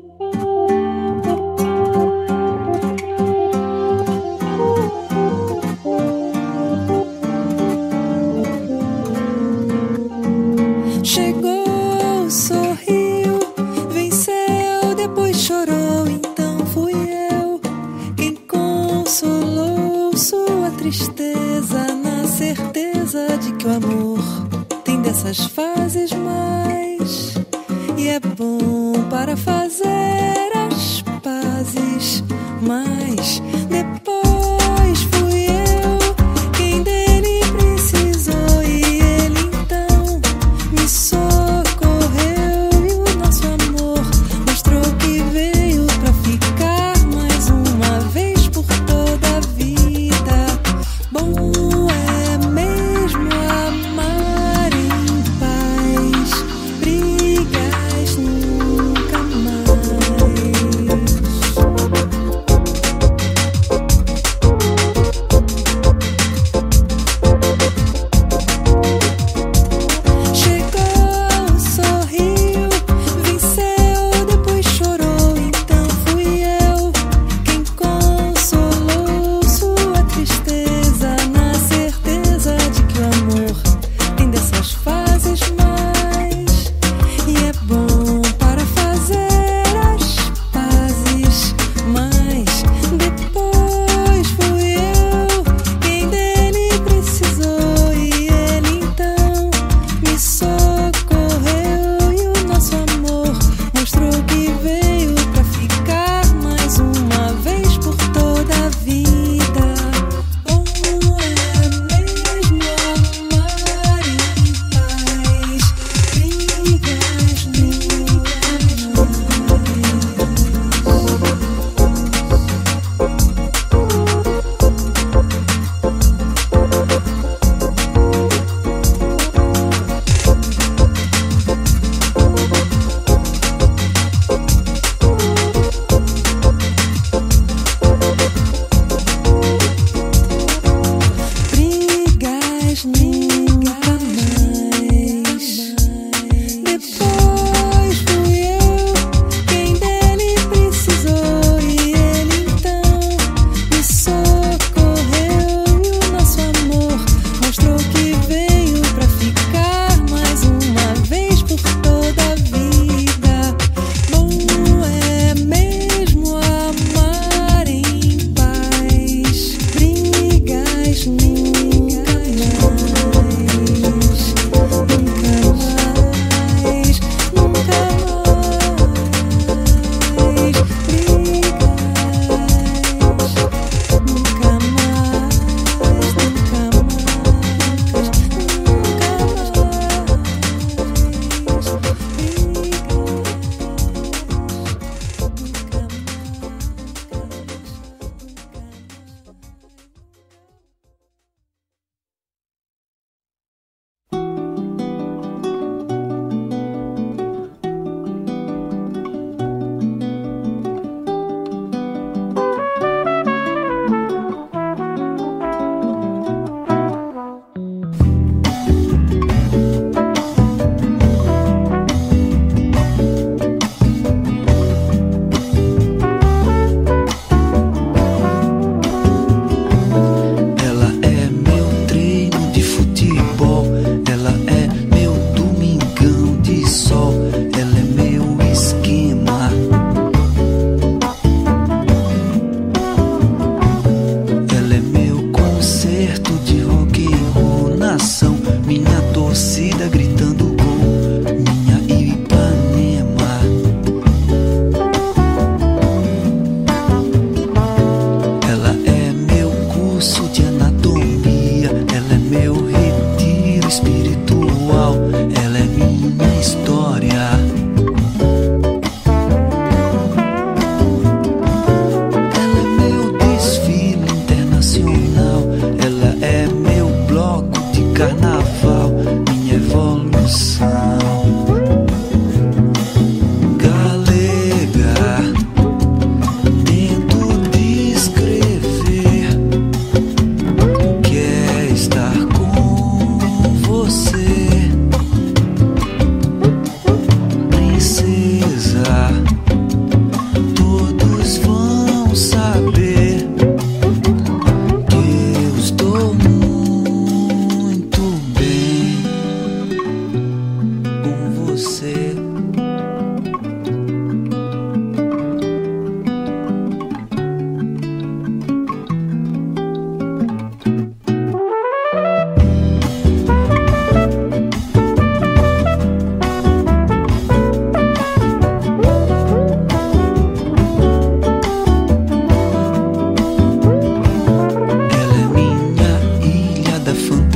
Bye.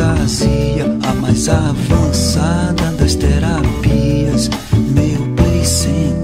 fantasia, a mais avançada das terapias. Meu play center.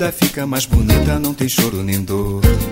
Precisa de santo rezará. Quem tem fogo no corpo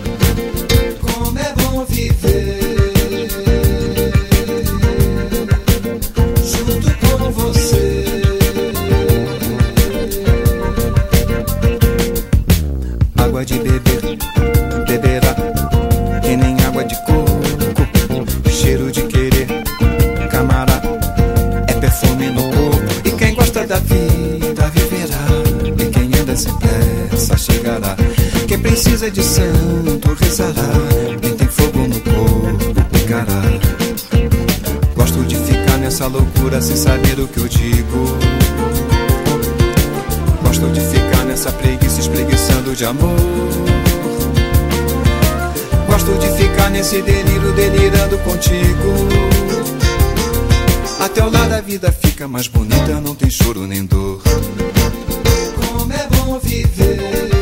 O lado a vida fica mais bonita, não tem choro nem dor. Como é bom viver.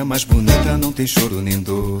Fica mais bonita, não tem choro nem dor.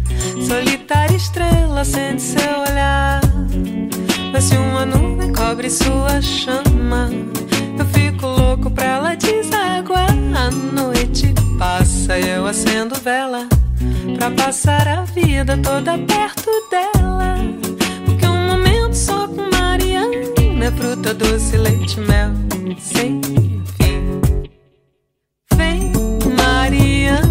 Solitária estrela sente seu olhar. Mas se uma nuvem cobre sua chama, eu fico louco pra ela desaguar. A noite passa e eu acendo vela pra passar a vida toda perto dela. Porque um momento só com Mariana é fruta doce, leite, mel, sem fim. Vem, Mariana.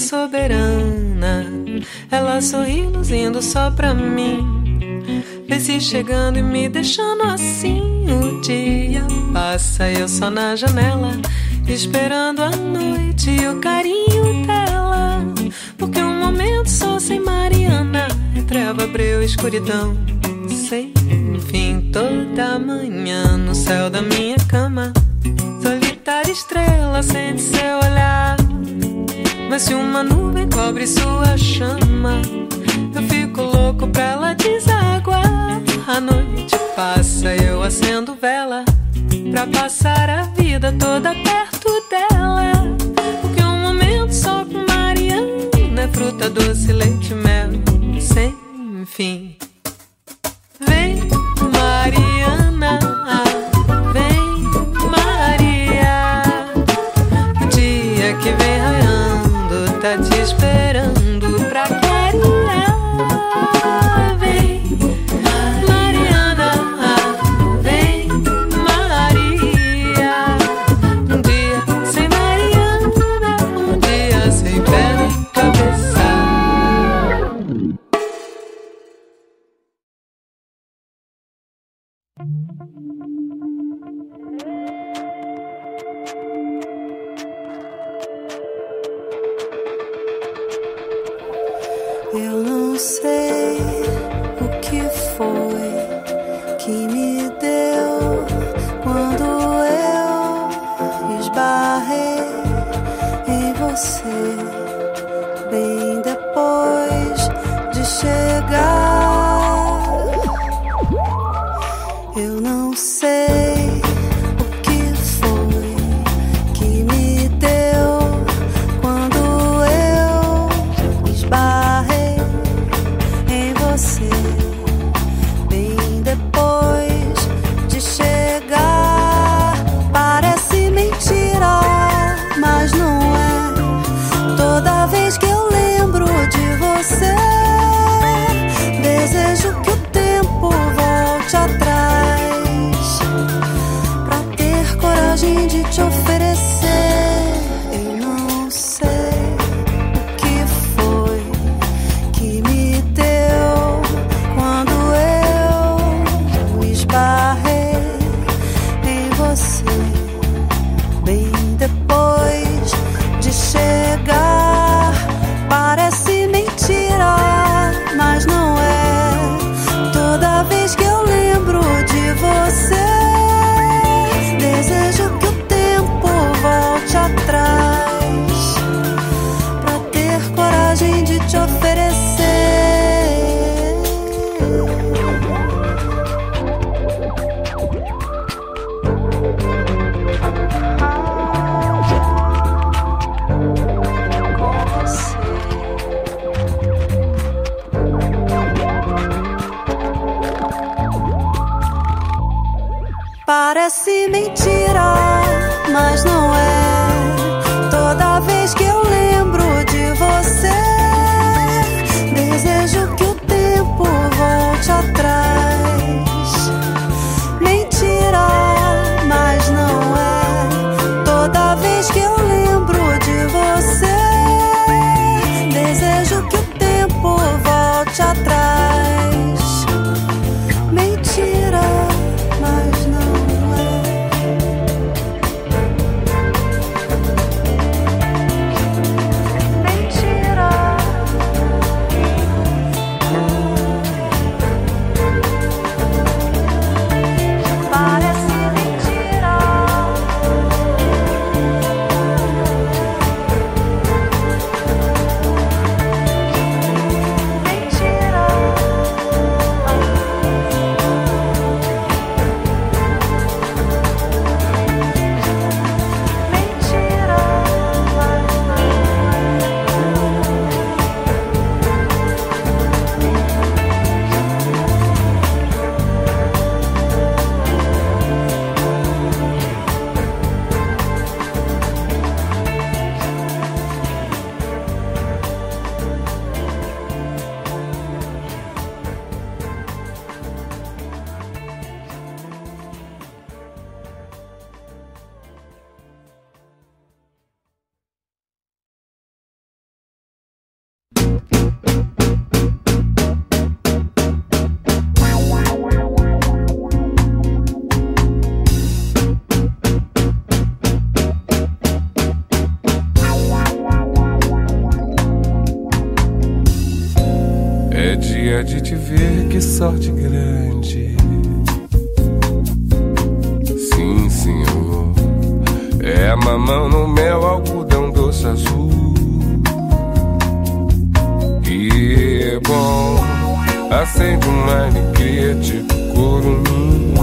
soberana. Ela sorri luzindo só pra mim. Vê chegando e me deixando assim. O dia passa, eu só na janela. Esperando a noite e o carinho dela. Porque um momento só sem Mariana é treva, breu, escuridão. Sem fim, toda manhã no céu da minha cama. Solitária estrela, sente seu olhar. Mas se uma nuvem cobre sua chama, eu fico louco pra ela desaguar. A noite passa, eu acendo vela pra passar a vida toda perto dela. Porque um momento só com Mariana é fruta doce, leite, mel, sem fim. Vem, Mariana. sorte grande. Sim, senhor. É mamão no mel, algodão doce azul. E é bom, acende uma alegria tipo corumim.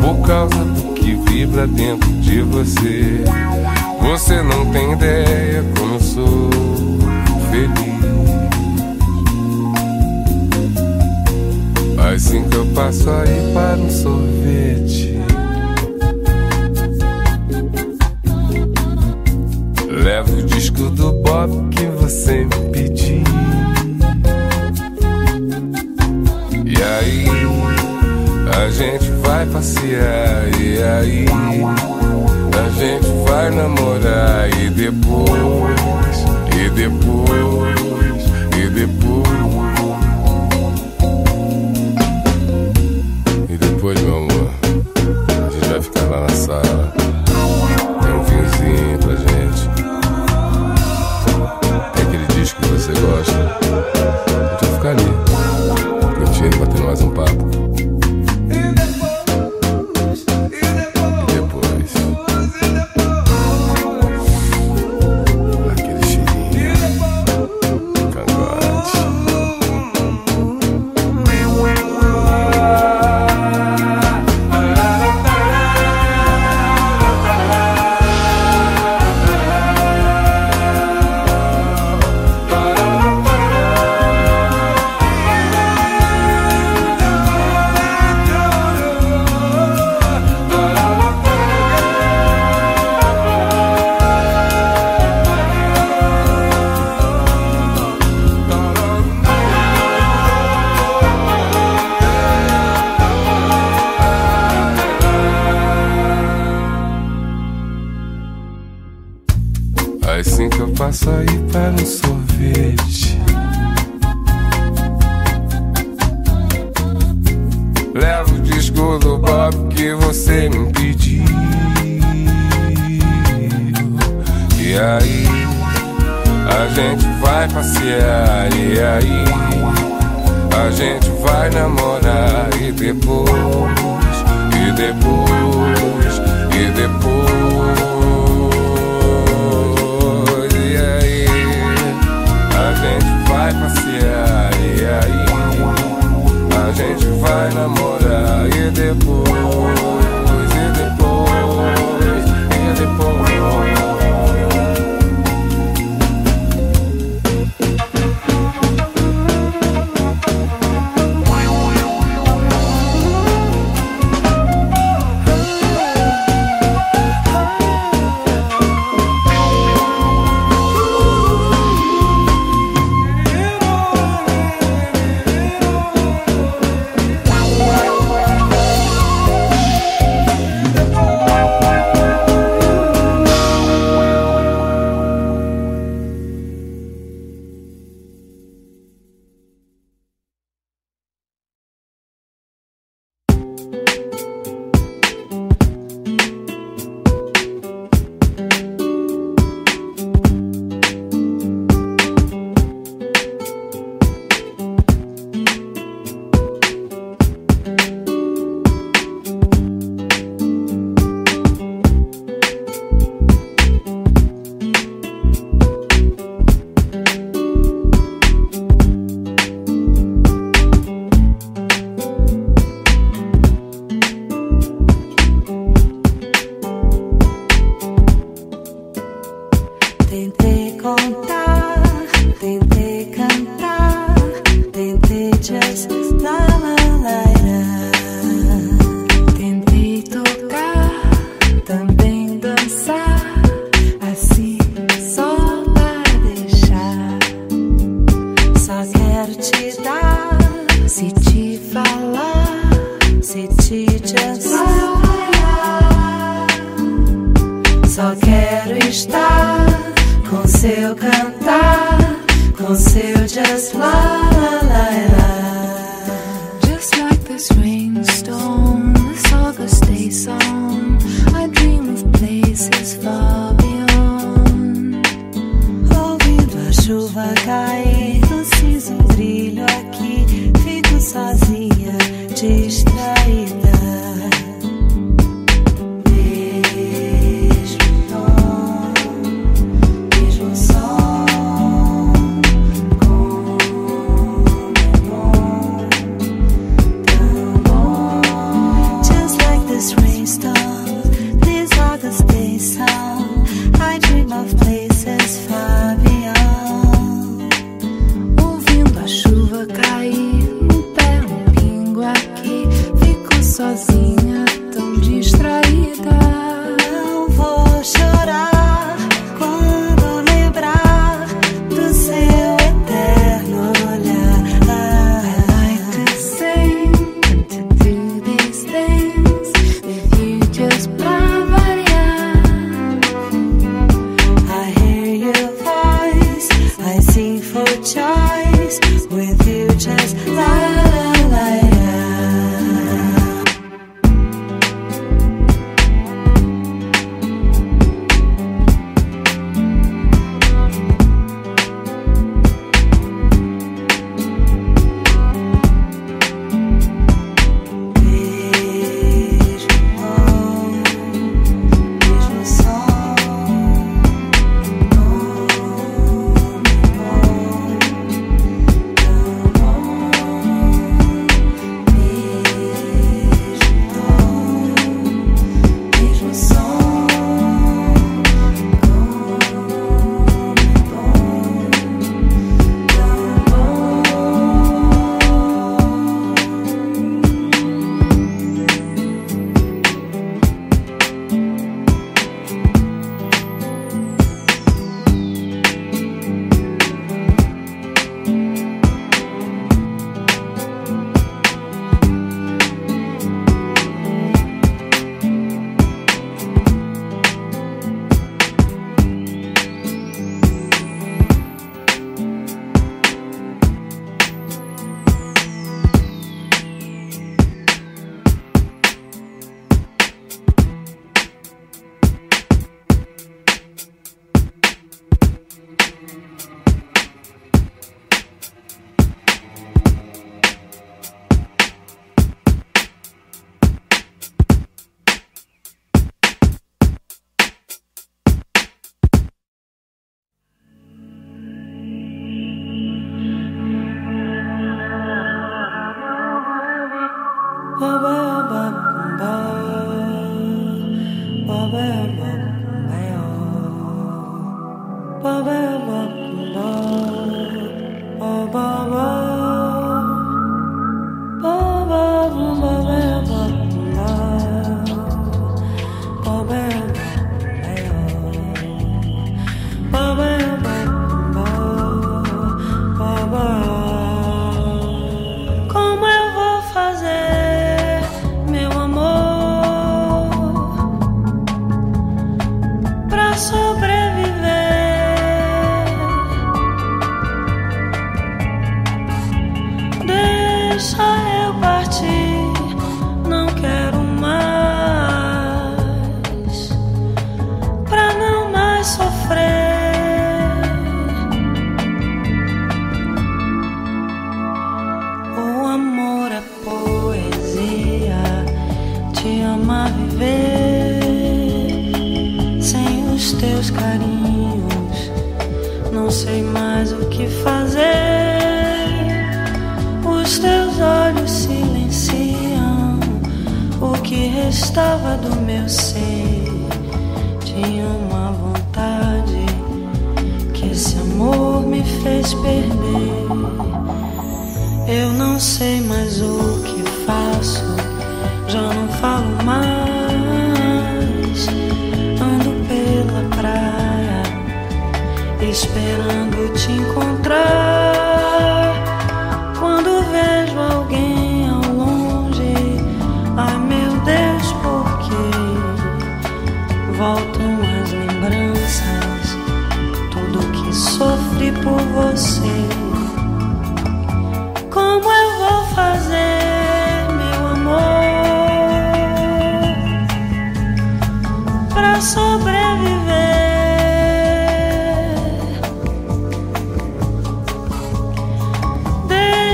Por causa do que vibra dentro de você. Você não tem ideia como eu sou feliz. assim que eu passo aí para um sorvete. Levo o disco do Bob que você me pediu. E aí, a gente vai passear. E aí, a gente vai namorar. E depois, e depois.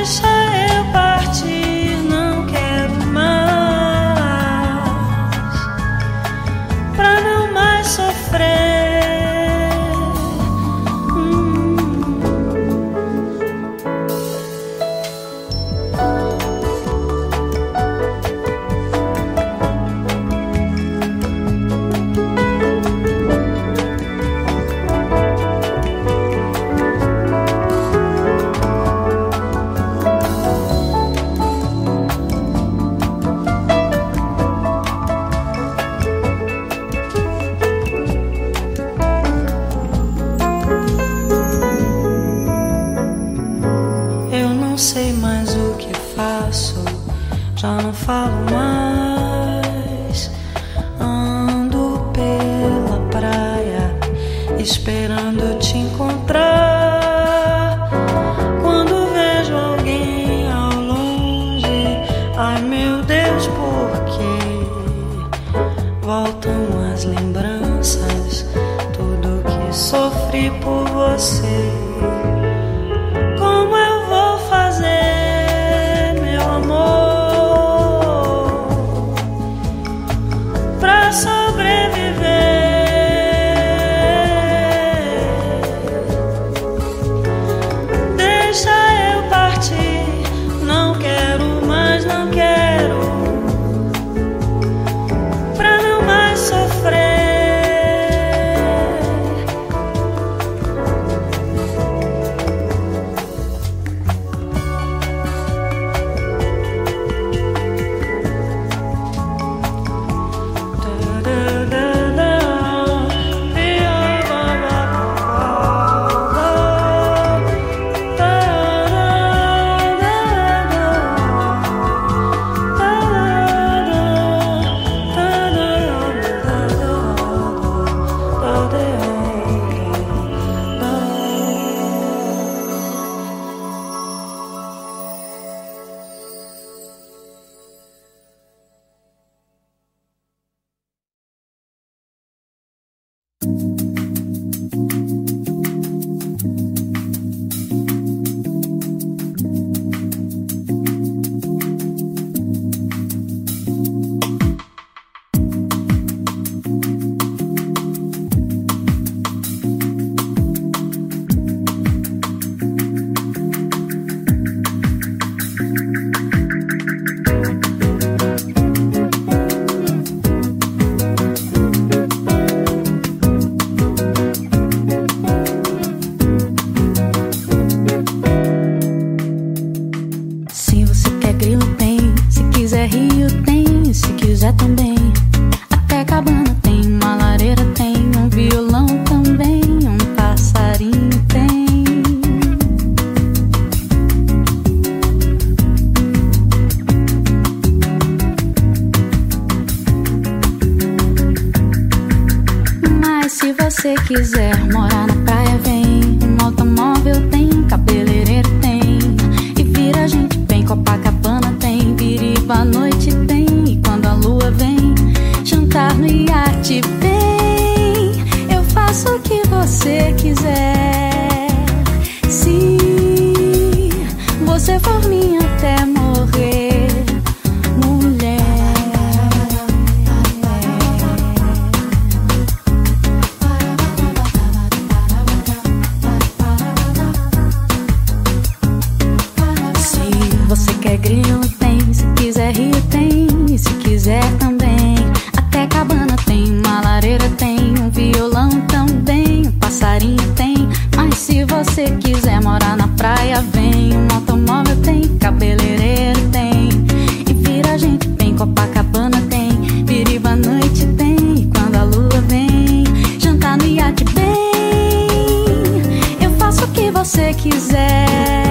是谁？Praia, vem. Um automóvel tem, cabeleireiro tem. E vira gente bem, Copacabana tem. Biriba noite tem. E quando a lua vem, jantar no iate bem. Eu faço o que você quiser.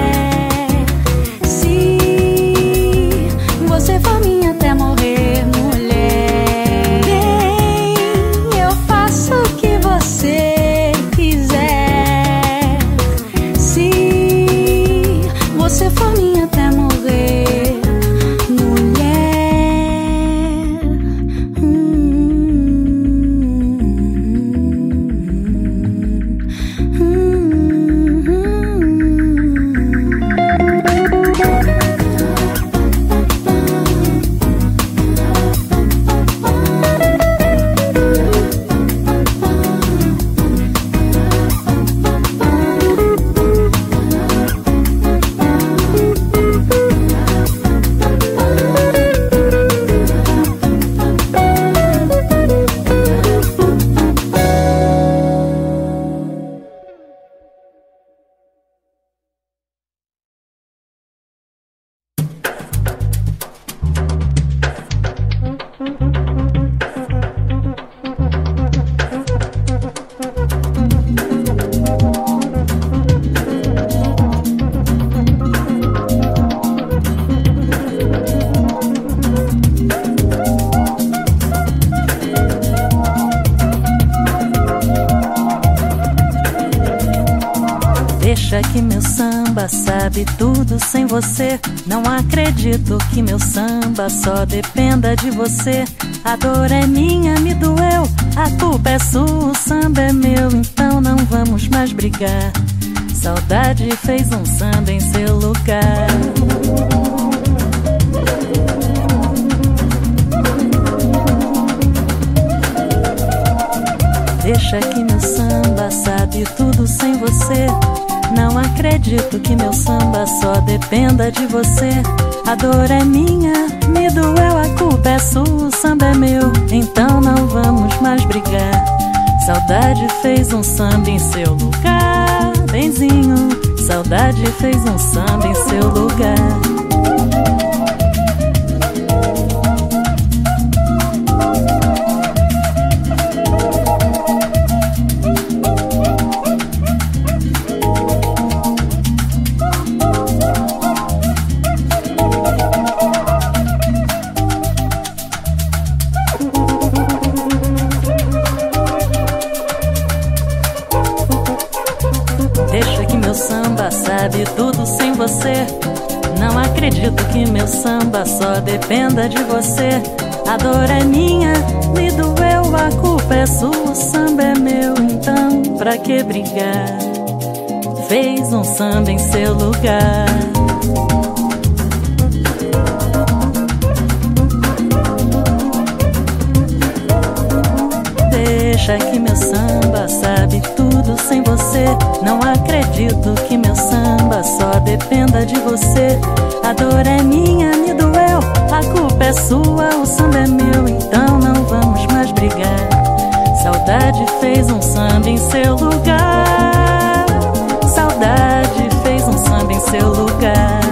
Você. Não acredito que meu samba só dependa de você. A dor é minha, me doeu. A culpa é sua, o samba é meu. Então não vamos mais brigar. Saudade fez um samba em seu lugar. Deixa que meu samba sabe tudo sem você. Não acredito que meu samba só dependa de você. A dor é minha, me doeu, a culpa é sua, o samba é meu. Então não vamos mais brigar. Saudade fez um samba em seu lugar, benzinho. Saudade fez um samba em seu lugar. Você. Não acredito que meu samba só dependa de você. A dor é minha, me doeu, a culpa é sua, o samba é meu. Então, pra que brigar? Fez um samba em seu lugar. Deixa que tudo sem você. Não acredito que meu samba só dependa de você. A dor é minha, me doeu. A culpa é sua, o samba é meu. Então não vamos mais brigar. Saudade fez um samba em seu lugar. Saudade fez um samba em seu lugar.